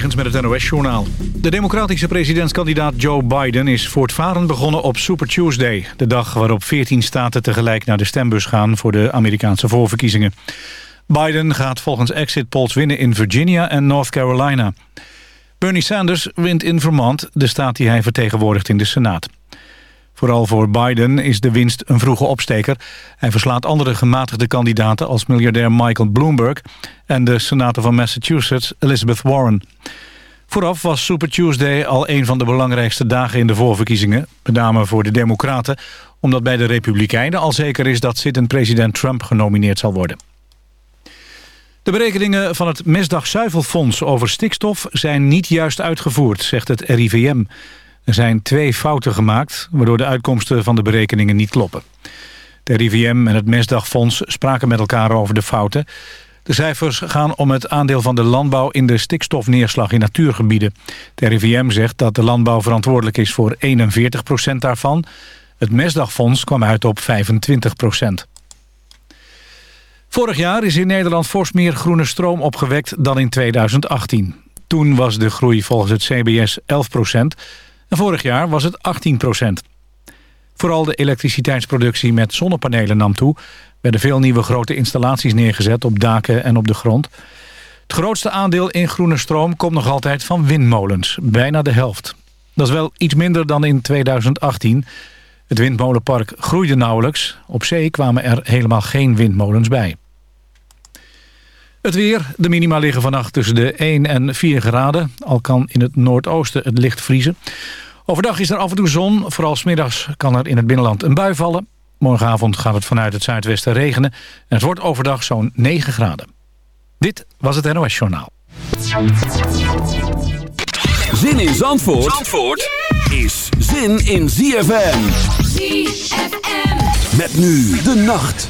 Negens met het NOS-journaal. De democratische presidentskandidaat Joe Biden is voortvarend begonnen op Super Tuesday. De dag waarop 14 staten tegelijk naar de stembus gaan voor de Amerikaanse voorverkiezingen. Biden gaat volgens exit polls winnen in Virginia en North Carolina. Bernie Sanders wint in Vermont, de staat die hij vertegenwoordigt in de Senaat. Vooral voor Biden is de winst een vroege opsteker. Hij verslaat andere gematigde kandidaten als miljardair Michael Bloomberg... en de senator van Massachusetts Elizabeth Warren. Vooraf was Super Tuesday al een van de belangrijkste dagen in de voorverkiezingen. Met name voor de Democraten, omdat bij de Republikeinen al zeker is... dat zittend president Trump genomineerd zal worden. De berekeningen van het Mesdag-Zuivelfonds over stikstof zijn niet juist uitgevoerd, zegt het RIVM... Er zijn twee fouten gemaakt, waardoor de uitkomsten van de berekeningen niet kloppen. De RIVM en het Mesdagfonds spraken met elkaar over de fouten. De cijfers gaan om het aandeel van de landbouw in de stikstofneerslag in natuurgebieden. De RIVM zegt dat de landbouw verantwoordelijk is voor 41% daarvan. Het Mesdagfonds kwam uit op 25% Vorig jaar is in Nederland fors meer groene stroom opgewekt dan in 2018. Toen was de groei volgens het CBS 11 vorig jaar was het 18 procent. Vooral de elektriciteitsproductie met zonnepanelen nam toe. Er werden veel nieuwe grote installaties neergezet op daken en op de grond. Het grootste aandeel in groene stroom komt nog altijd van windmolens. Bijna de helft. Dat is wel iets minder dan in 2018. Het windmolenpark groeide nauwelijks. Op zee kwamen er helemaal geen windmolens bij. Het weer. De minima liggen vannacht tussen de 1 en 4 graden. Al kan in het noordoosten het licht vriezen. Overdag is er af en toe zon. Vooral smiddags kan er in het binnenland een bui vallen. Morgenavond gaat het vanuit het zuidwesten regenen. En het wordt overdag zo'n 9 graden. Dit was het NOS Journaal. Zin in Zandvoort, Zandvoort is zin in ZFM. ZFM. Met nu de nacht.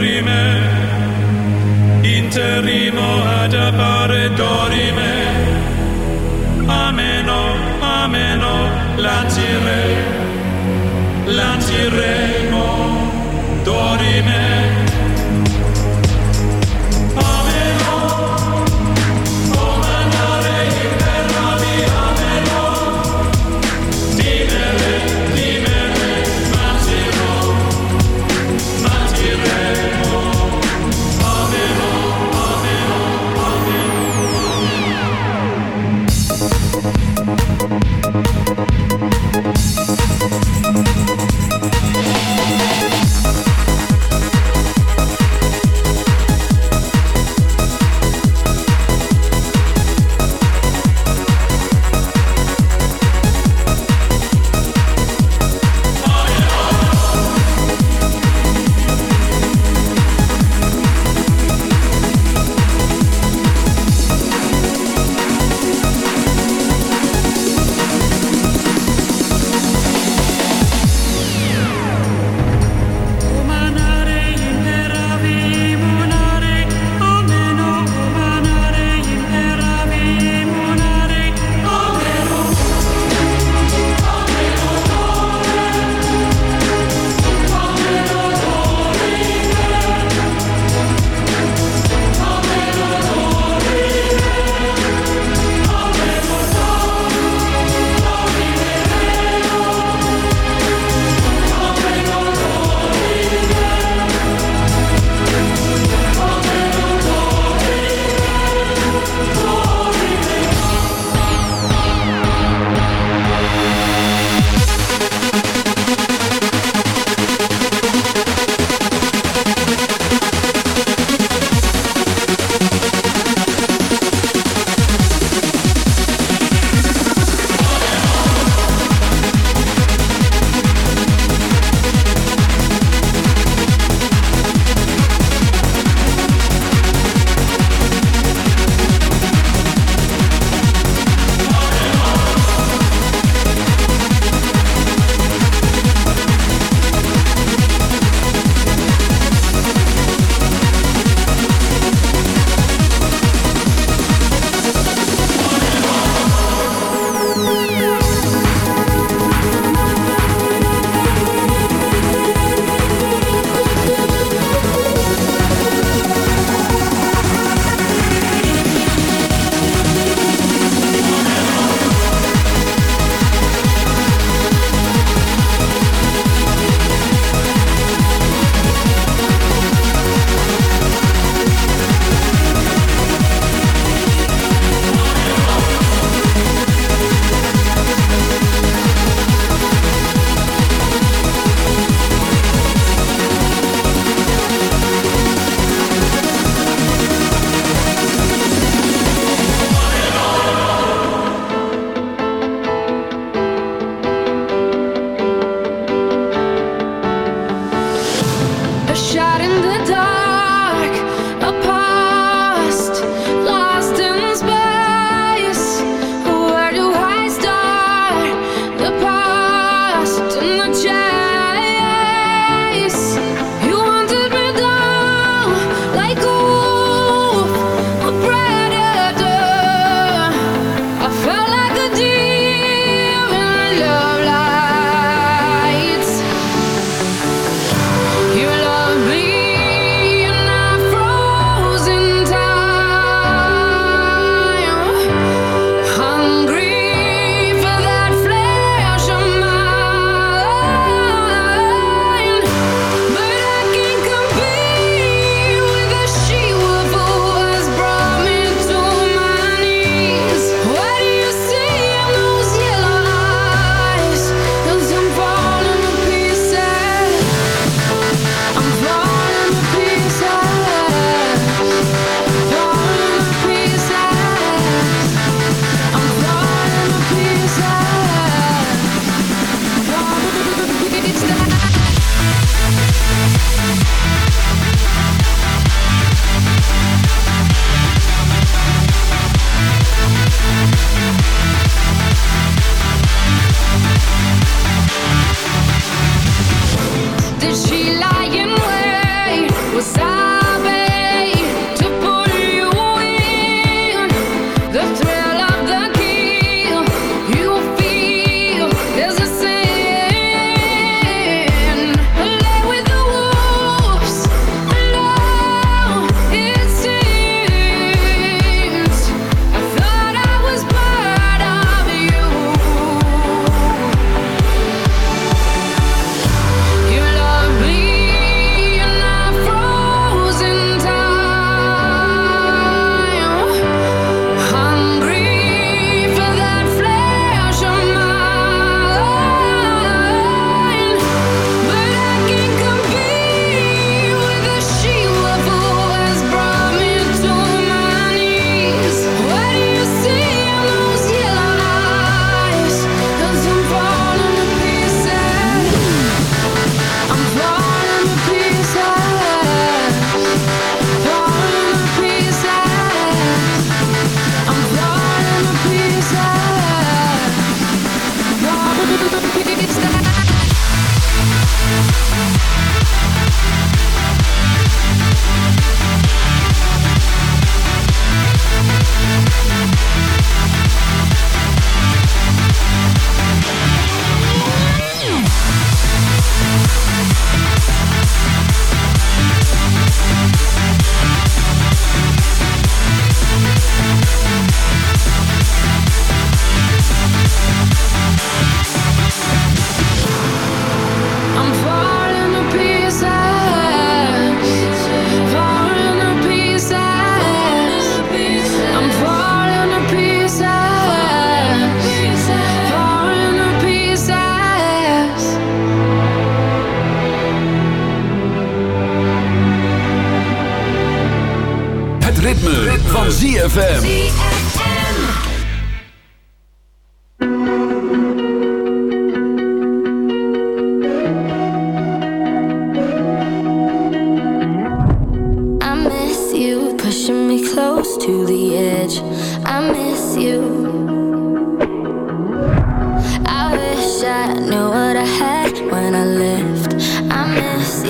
dorime interimo ad appare dorime.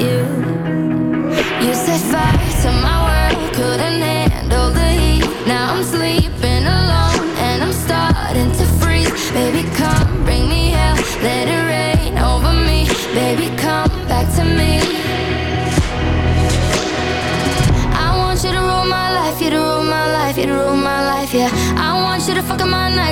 You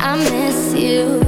I miss you.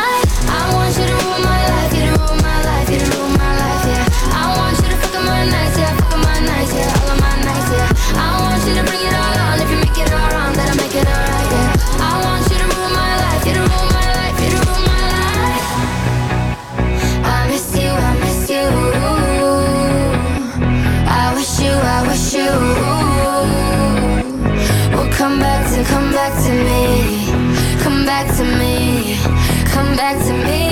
Back to me.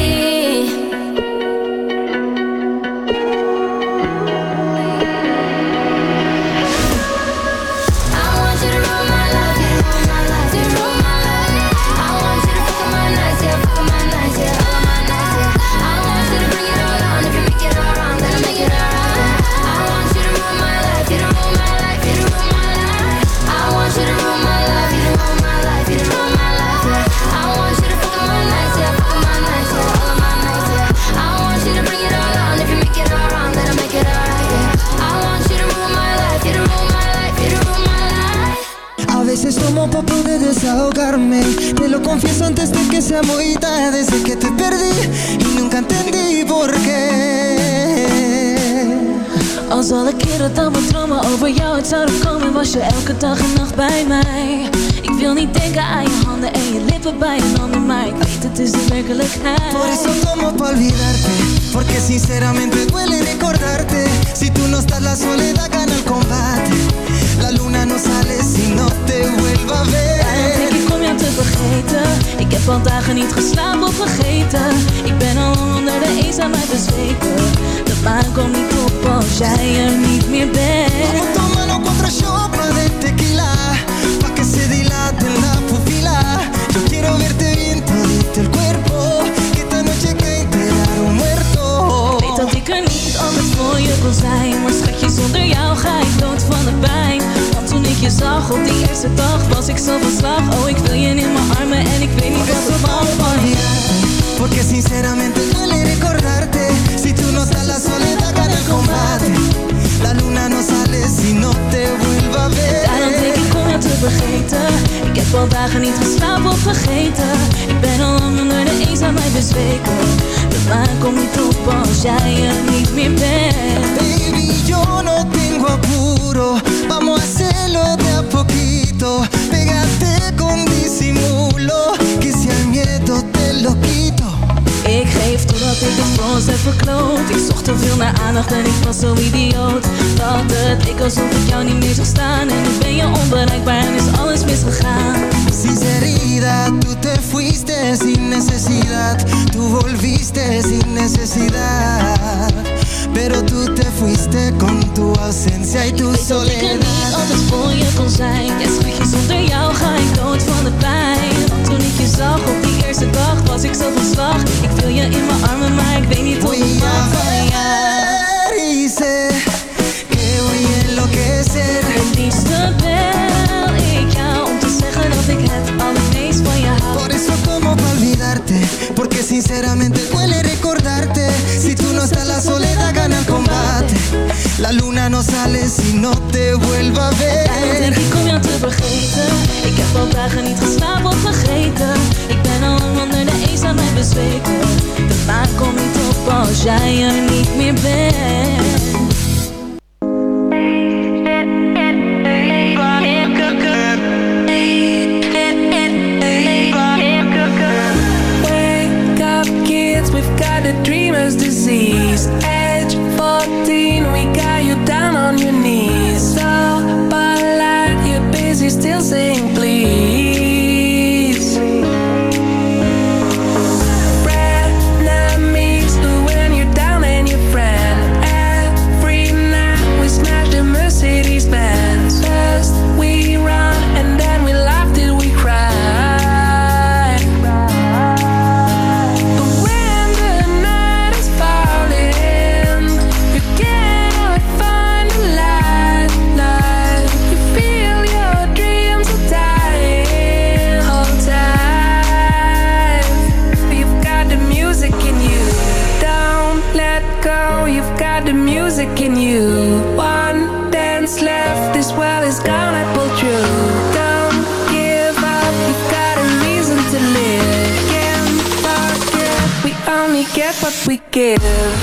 Zouden komen Was je elke dag en nacht bij mij. Ik wil niet denken aan je handen en je lippen bij een ander Maar ik weet het is de werkelijkheid. Por eso tomo pa' olvidarte Porque sinceramente duele recordarte. Si tú no estás la soledad gana el combate. La luna no sale si no te vuelva a Daarom denk ver ik om jou te vergeten. Ik heb al dagen niet geslapen of vergeten. Ik ben al onder de eenzaamheid bezweken. De maan komt niet op als jij er niet meer bent. Vamos tomando contra chopa de tequila. Pa' que se dilate la pupila Yo quiero verte bien todito el cuerpo. Que esta noche cae enterar un muerto. Weet dat ik er niet anders voor je kon zijn. Maar schatje, zonder jou ga ik dood van de pijn. Want toen ik je zag op die eerste dag Was ik zo van slag. Oh, ik wil je in mijn armen En ik weet niet wat er van olvidarte Porque sinceramente duele recordarte. Si tú no estás la soledad al combate. La luna no sale si no te vuelva a ver. Daarom denk ik om je te vergeten. Ik heb vandaag niet geslapen of vergeten. Ik ben al lang onder aan eenzaamheid bezweken. De maan komt niet op als jij er niet meer bent. Baby, yo no tengo apuro. Vamos a hacerlo de a poquito. Pégate con disimulo. Que si al miedo te lo quito. Ik geef totdat dat ik het voor ons heb verkloot. Ik zocht te veel naar aandacht en ik was zo idioot. Dat het leek alsof ik jou niet meer zag staan. En nu ben je onbereikbaar en is alles misgegaan. Sinceridad, tú te fuiste sin necesidad, tú volviste sin necesidad. Pero tú te fuiste con tu ausencia y tu Ik weet dat ik er niet soledad. altijd voor je kon zijn. Ja schatje, zonder jou ga ik dood van de pijn. Want toen ik je zag op die eerste dag was ik zo van slag. Ik wil je in mijn armen, maar ik weet niet hoe ik mag van jou sé que voy a enloquecer. Het liefste bel ik jou om te zeggen dat ik het allermeest van je hou. Por eso como pa olvidarte, porque sinceramente duele recordarte. Si tú no estás la soledad gana el combate. La luna no sale si no te vuelva a Daarom denk ver. ik om jou te vergeten Ik heb al dagen niet geslapen of vergeten Ik ben al lang onder de eenzaamheid bezweken De maan komt niet op als jij er niet meer bent dreamer's disease. Age 14, we got you down on your knees. So polite, you're busy still saying please. Give.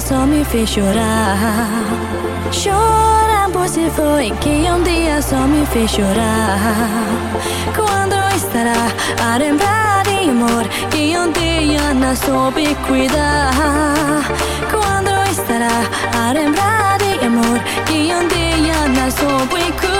só me fez chorar. Chorar você foi que um dia só me fez chorar. Quando estará a lembrar de amor que um dia não soube cuidar? Quando estará a lembrar de amor que um dia não soube cuidar?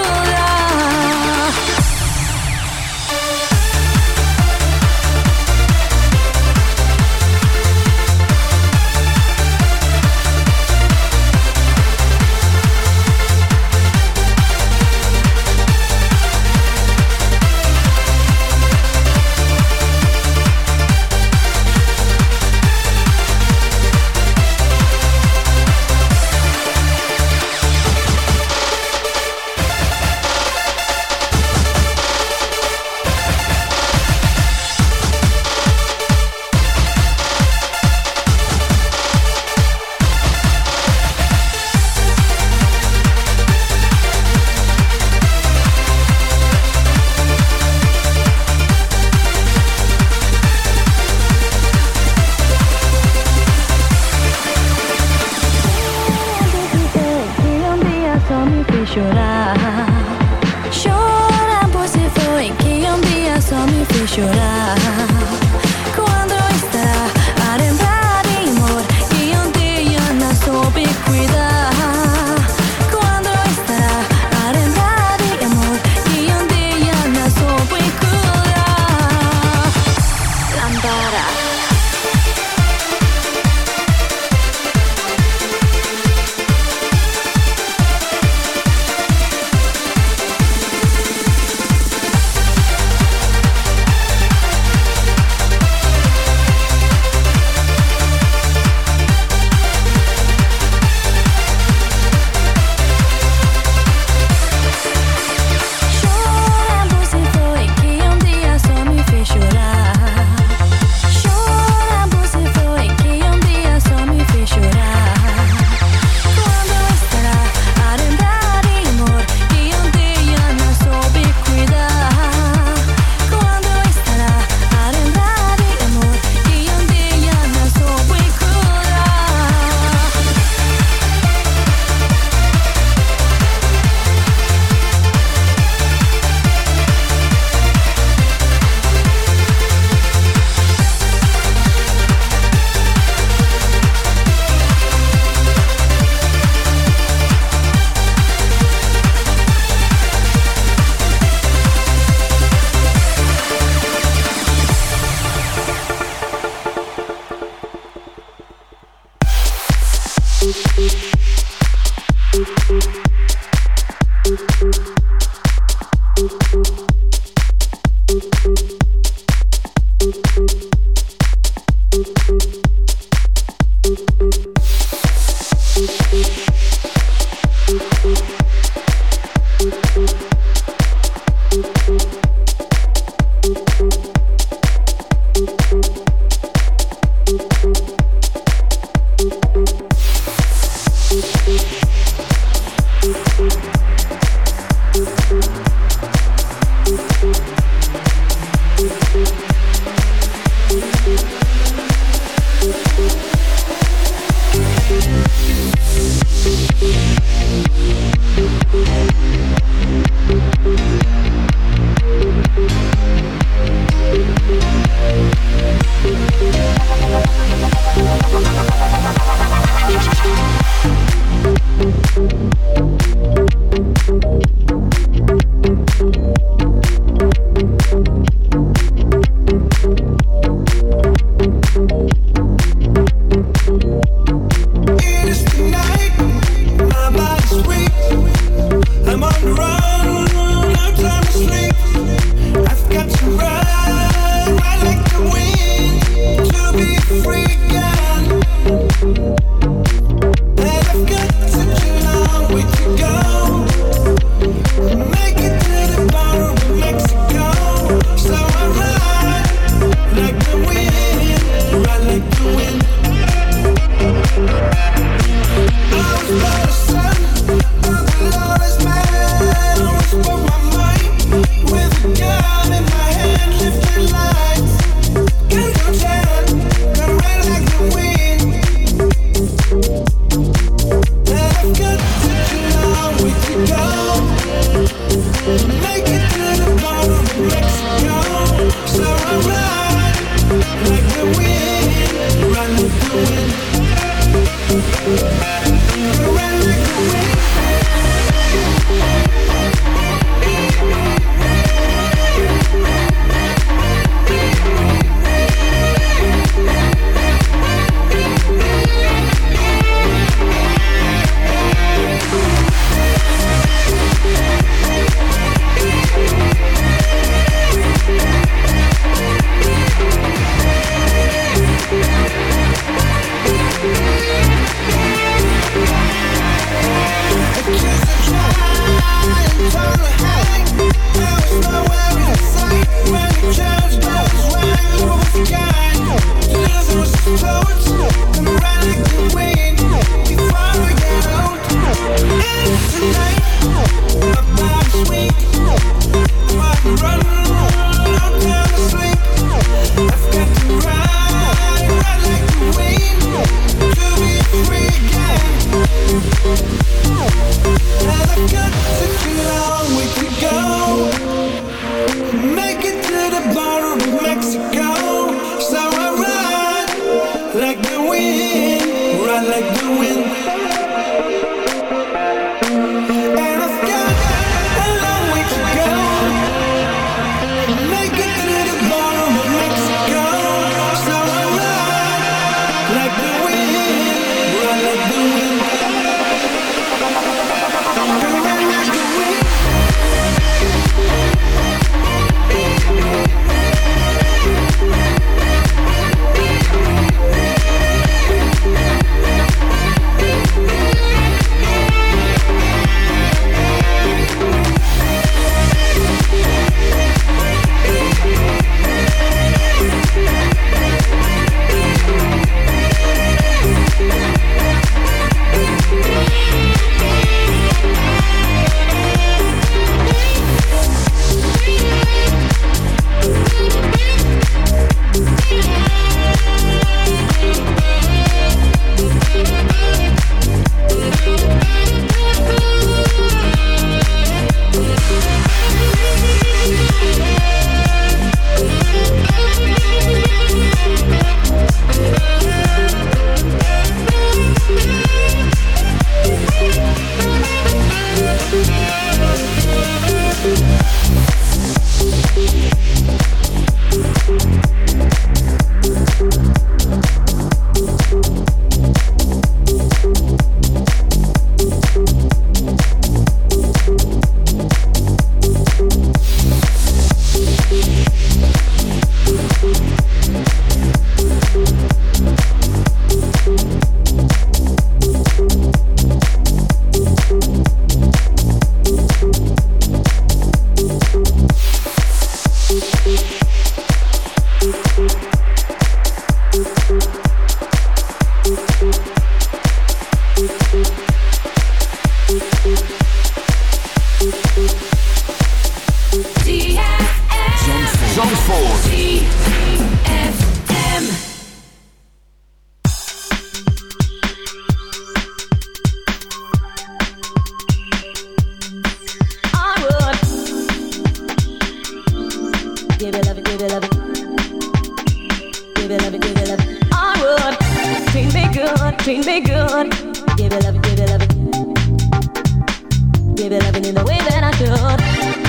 The way that I should.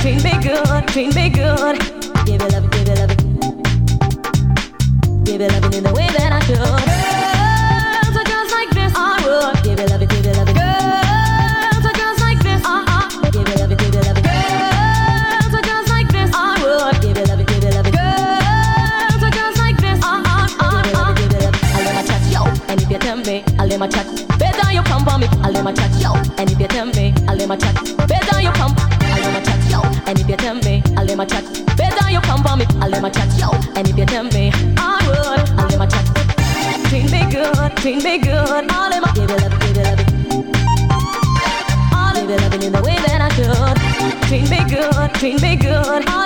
Treat me good, treat me good. Give it love, give it love, give it love in the way that I should. Girls are just like this. I would give it love, give it love. Girls are just like this. Uh uh. Give it love, give it love. Girls are just like this. I would give it love, give it love. Girls are just like this. Uh uh uh uh. Give it love, give it love. I'll let my chat yo, and if you tell me, I'll let my chat. Better you come for me, I'll let my chat yo, and if you tell me, I'll let my chat. If you tell me, I'll let my chat. Better you come for me, I'll let my chat yo, and if you tell me, I would, I'll let my chat. Treat me good, treat me good. I'll let my give it love, give it love. I'll give it loving in the way that I should. Treat me good, treat me good. I'll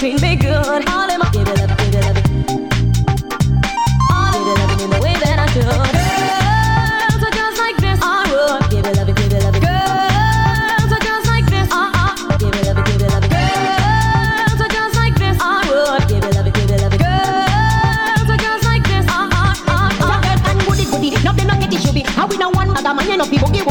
treat me good. All in my give it up, give it up. All give it up in the way that I should. Girls are like this, I would. Girls are like this, uh, uh. Girls are like this, I would. Girls are like this, uh, no not get it, be. How man, you people give.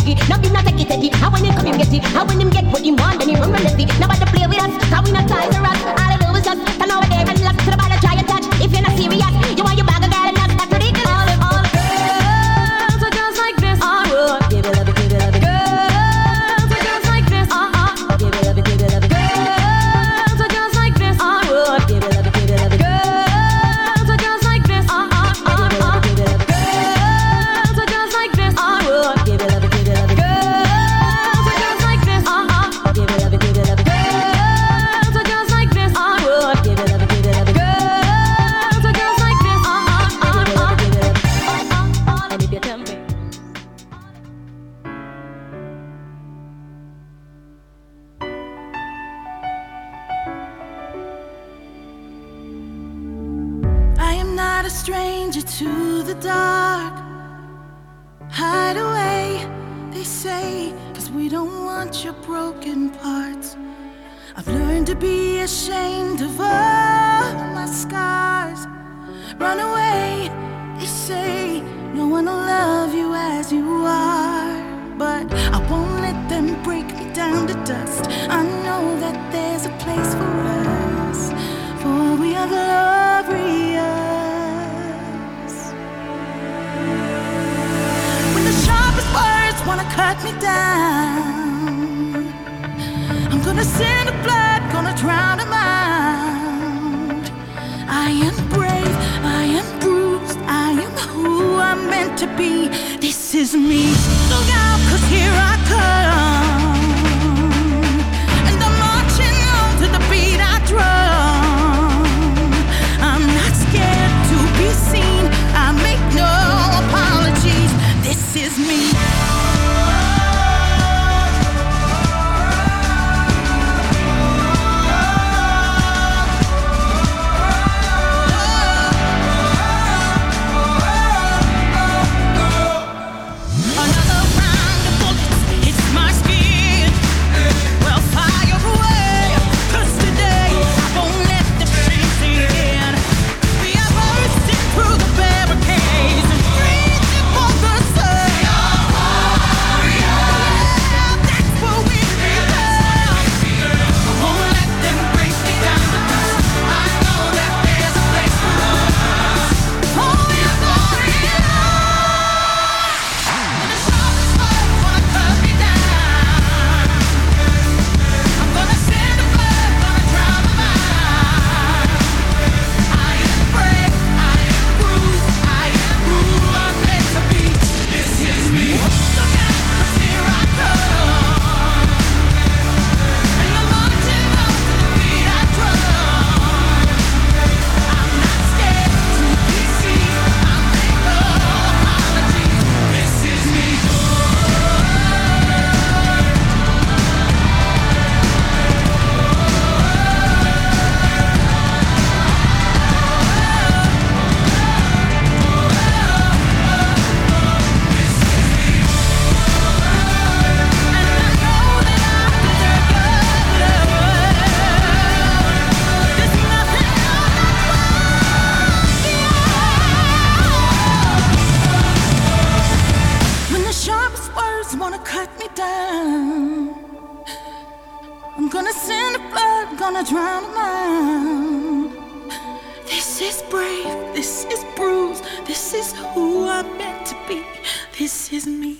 Gonna send a flood, gonna drown a mind. This is brave, this is bruised, this is who I'm meant to be, this is me.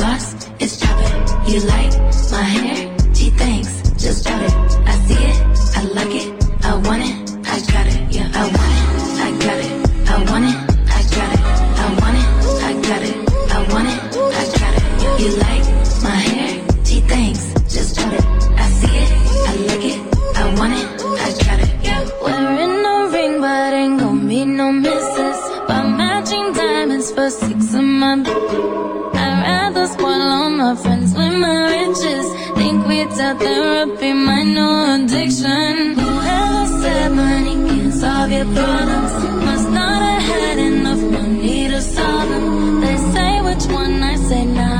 Gloss is dropping. You like my hair? Gee, thanks. Just drop it. I see it. I like it. I want it. I got it. Yeah, I want it. I got it. I want it. I got it. I want it. I got it. I want it. I got it. You like my hair? Gee, thanks. Just drop it. I see it. I like it. I want it. I got it. Yeah, wearing no ring, but ain't gon' be no misses. By matching diamonds for six of my. My friends with my riches. Think without therapy, my new addiction. Whoever said money can solve your problems must not have had enough money to solve them. They say which one I say nah,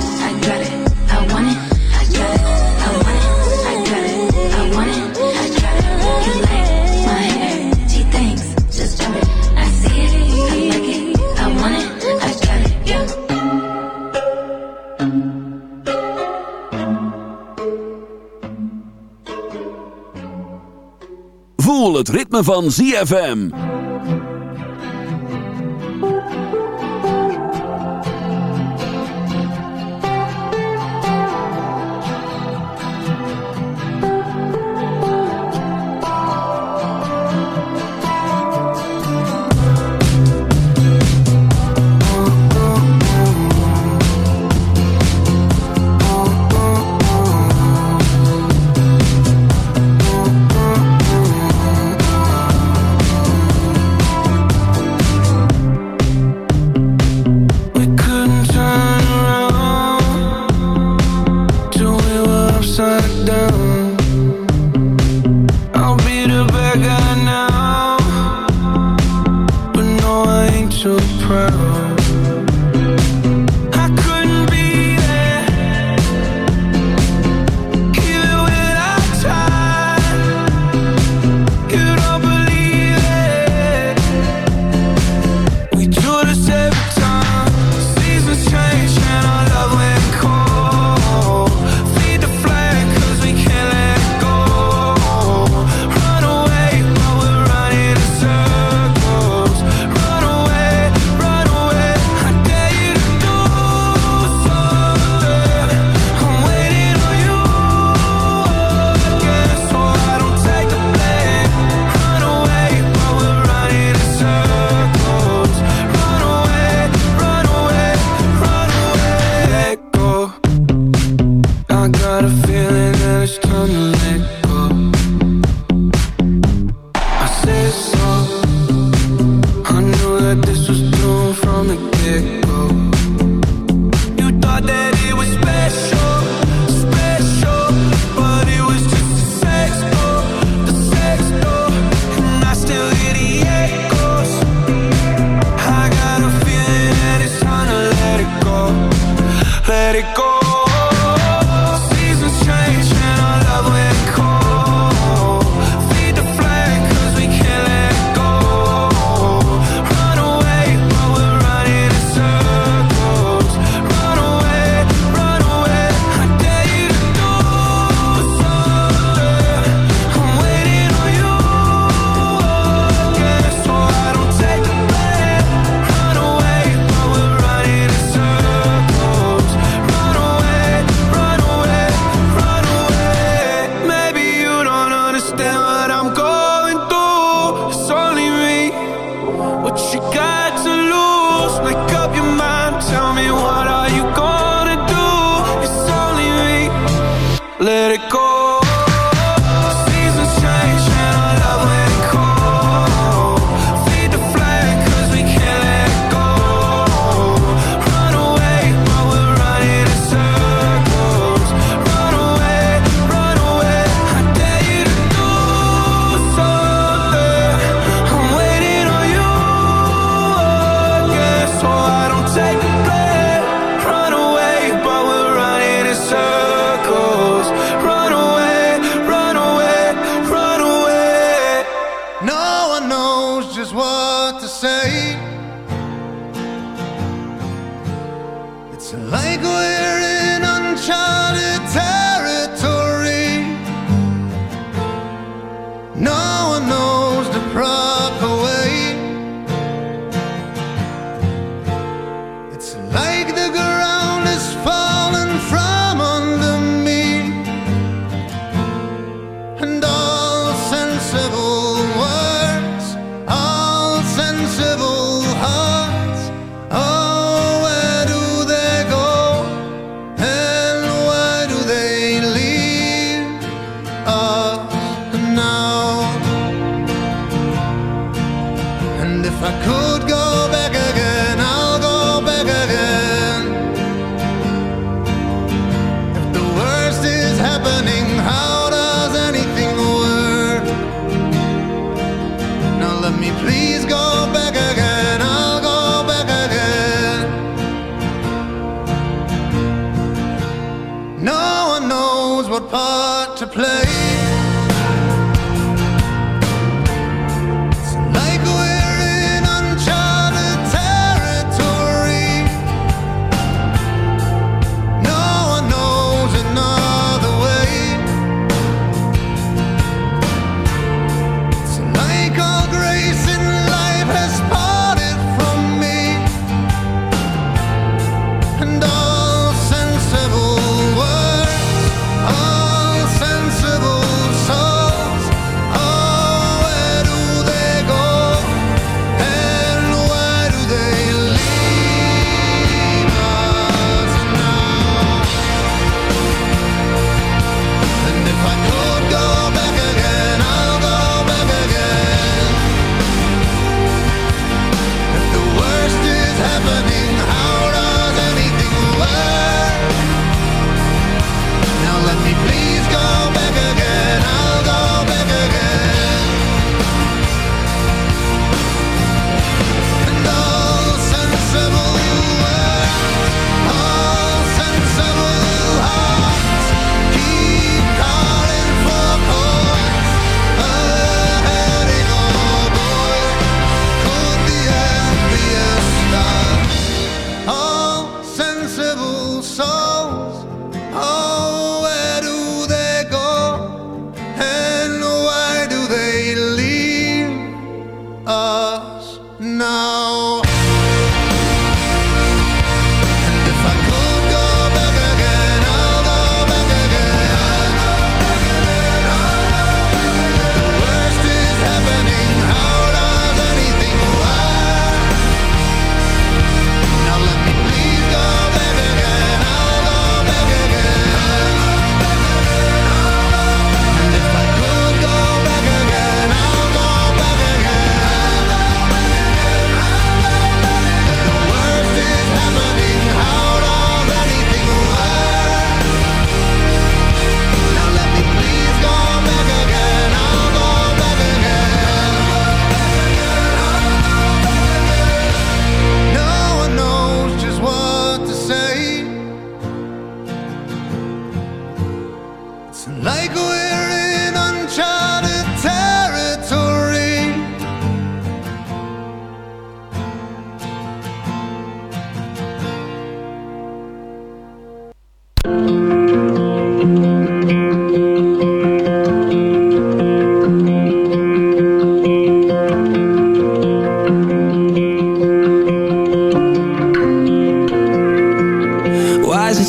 Ritme van ZFM.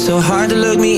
So hard to look me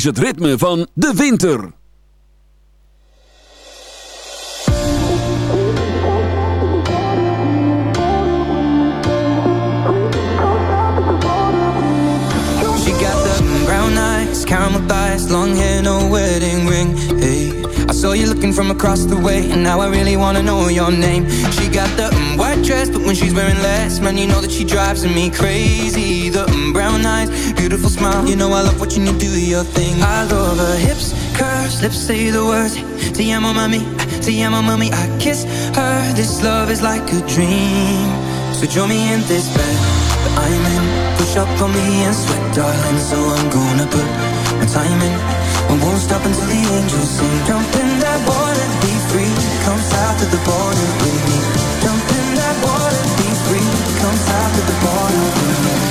is het ritme van de winter. She got the brown eyes, caramel thighs, long hair, no wedding ring. Hey, I saw you looking from across the way, and now I really wanna know your name. She got the white dress, but when she's wearing less, man, you know that she drives me crazy smile. You know I love watching you do your thing. I love her hips, curves, lips say the words. Te amo mami, te amo mami I kiss her, this love is like a dream. So join me in this bed. That I'm in. Push up on me and sweat darling. So I'm gonna put my time in. I won't stop until the angels sing. Jump in that water, be free. Come south to the border with me. Jump in that water, be free. Come south to the border with me.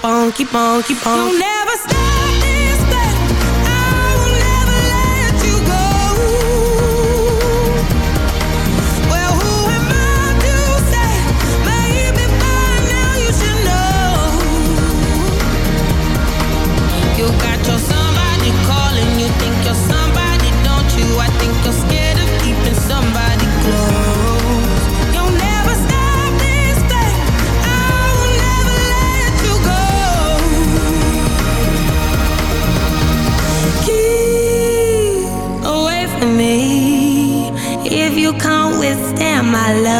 keep on, keep on, keep on. You'll never I love.